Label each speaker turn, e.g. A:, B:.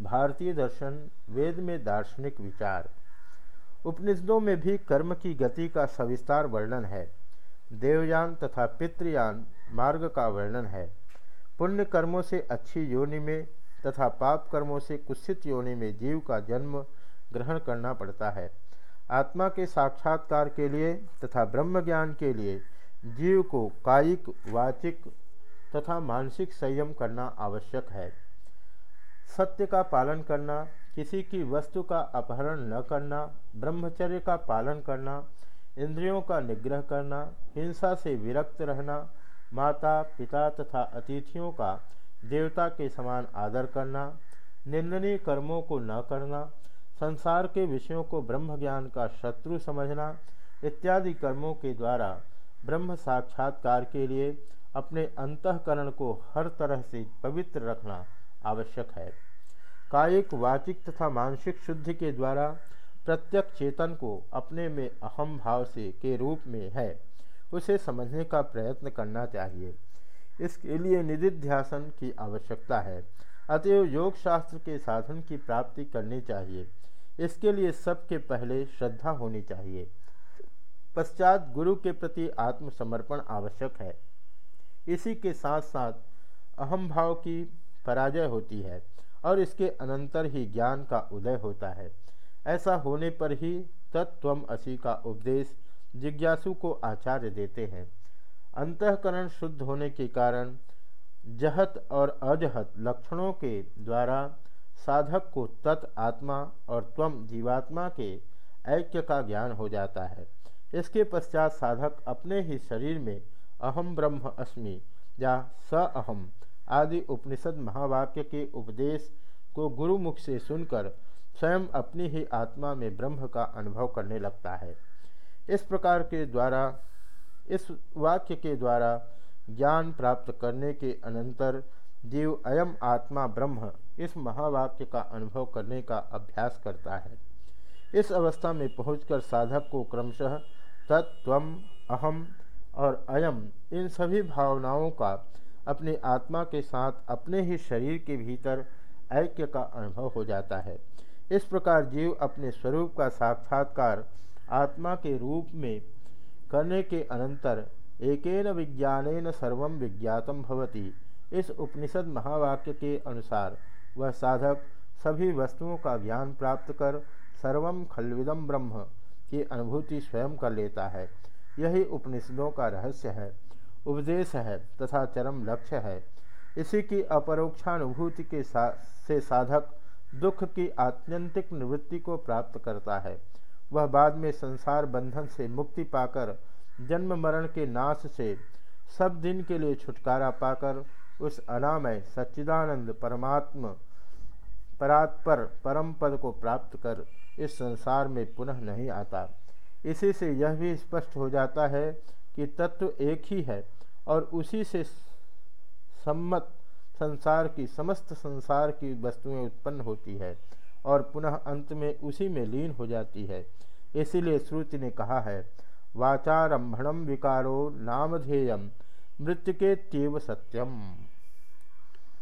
A: भारतीय दर्शन, वेद में दार्शनिक विचार। उपनिषदों में भी कर्म की गति का सविस्तार वर्णन है। देवयान तथा पितृयान मार्ग का वर्णन है। पुण्य कर्मों से अच्छी योनि में तथा पाप कर्मों से कुत्सित योनि में जीव का जन्म ग्रहण करना पड़ता है। आत्मा के साक्षात्कार के लिए तथा ब्रह्म ज्ञान के लिए जीव को कायिक, वाचिक तथा मानसिक संयम करना आवश्यक है। सत्य का पालन करना, किसी की वस्तु का अपहरण न करना, ब्रह्मचर्य का पालन करना, इंद्रियों का निग्रह करना, हिंसा से विरक्त रहना, माता, पिता तथा अतिथियों का देवता के समान आदर करना, निंदनीय कर्मों को न करना, संसार के विषयों को ब्रह्म ज्ञान का शत्रु समझना, इत्यादि कर्मों के द्वारा ब्रह्म साक्षात्कार के लिए अपने अंतकरण को हर तरह से पवित्र रखना। आवश्यक है। कायिक वाचिक तथा मानसिक शुद्धि के द्वारा प्रत्यक चेतन को अपने में अहम भाव से के रूप में है, उसे समझने का प्रयत्न करना चाहिए। इसके लिए निधिध्यासन की आवश्यकता है। अतएव योग शास्त्र के साधन की प्राप्ति करनी चाहिए। इसके लिए सबके पहले श्रद्धा होनी चाहिए। पश्चात गुरु के प्रति आत्मसमर्पण आवश्यक है। इसी के साथ साथ अहम भाव की पराजय होती है और इसके अनंतर ही ज्ञान का उदय होता है। ऐसा होने पर ही तत्वम असी का उपदेश जिज्ञासु को आचार्य देते हैं। अंतकरण शुद्ध होने के कारण जहत और अजहत लक्षणों के द्वारा साधक को तत् आत्मा और त्वम जीवात्मा के ऐक्य का ज्ञान हो जाता है। इसके पश्चात साधक अपने ही शरीर में अहम ब्रह्म अस्मि या स अहम आदि उपनिषद महावाक्य के उपदेश को गुरुमुख से सुनकर स्वयं अपनी ही आत्मा में ब्रह्म का अनुभव करने लगता है। इस प्रकार के द्वारा, इस वाक्य के द्वारा ज्ञान प्राप्त करने के अनंतर जीव अयम आत्मा ब्रह्म इस महावाक्य का अनुभव करने का अभ्यास करता है। इस अवस्था में पहुंचकर साधक को क्रमशः तत्व अहम और अयम इन सभी भावनाओं का अपनी आत्मा के साथ अपने ही शरीर के भीतर ऐक्य का अनुभव हो जाता है। इस प्रकार जीव अपने स्वरूप का साक्षात्कार आत्मा के रूप में करने के अनंतर एकेन विज्ञानेन सर्व विज्ञातम भवति। इस उपनिषद महावाक्य के अनुसार वह साधक सभी वस्तुओं का ज्ञान प्राप्त कर सर्वम खलविदम ब्रह्म की अनुभूति स्वयं कर लेता है। यही उपनिषदों का रहस्य है। उपदेश है तथा चरम लक्ष्य है। इसी की अपरोक्षानुभूति के सा, से साधक दुख की आत्यंतिक निवृत्ति को प्राप्त करता है। वह बाद में संसार बंधन से मुक्ति पाकर जन्म मरण के नाश से सब दिन के लिए छुटकारा पाकर उस अनामय सच्चिदानंद परमात्म परात्पर परम पद को प्राप्त कर इस संसार में पुनः नहीं आता। इसी से यह भी स्पष्ट हो जाता है कि तत्व एक ही है। और उसी से सम्मत संसार की, समस्त संसार की वस्तुएँ उत्पन्न होती है और पुनः अंत में उसी में लीन हो जाती है। इसीलिए श्रुति ने कहा है वाचारंभम विकारो नामधेयम मृत्यु के तीव सत्यम।